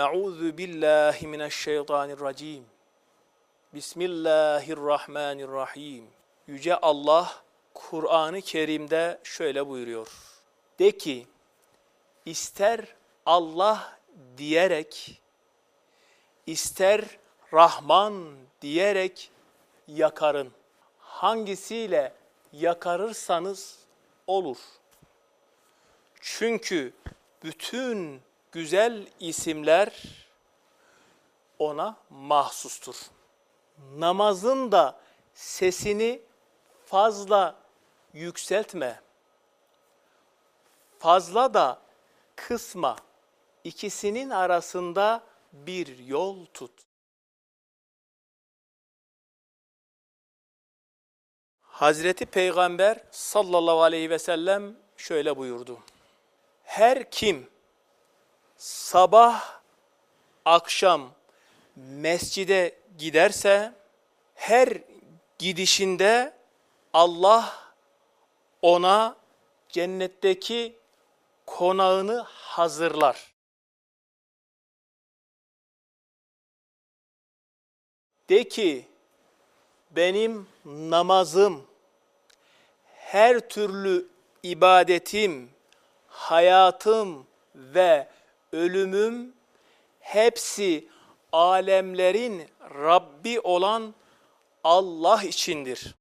Euzu billahi mineşşeytanirracim. Bismillahirrahmanirrahim. Yüce Allah Kur'an-ı Kerim'de şöyle buyuruyor. De ki ister Allah diyerek ister Rahman diyerek yakarın. Hangisiyle yakarırsanız olur. Çünkü bütün güzel isimler ona mahsustur. Namazın da sesini fazla yükseltme. Fazla da kısma. İkisinin arasında bir yol tut. Hazreti Peygamber sallallahu aleyhi ve sellem şöyle buyurdu. Her kim sabah akşam mescide giderse her gidişinde Allah ona cennetteki konağını hazırlar. De ki benim namazım, her türlü ibadetim, hayatım ve ölümüm hepsi alemlerin Rabbi olan Allah içindir.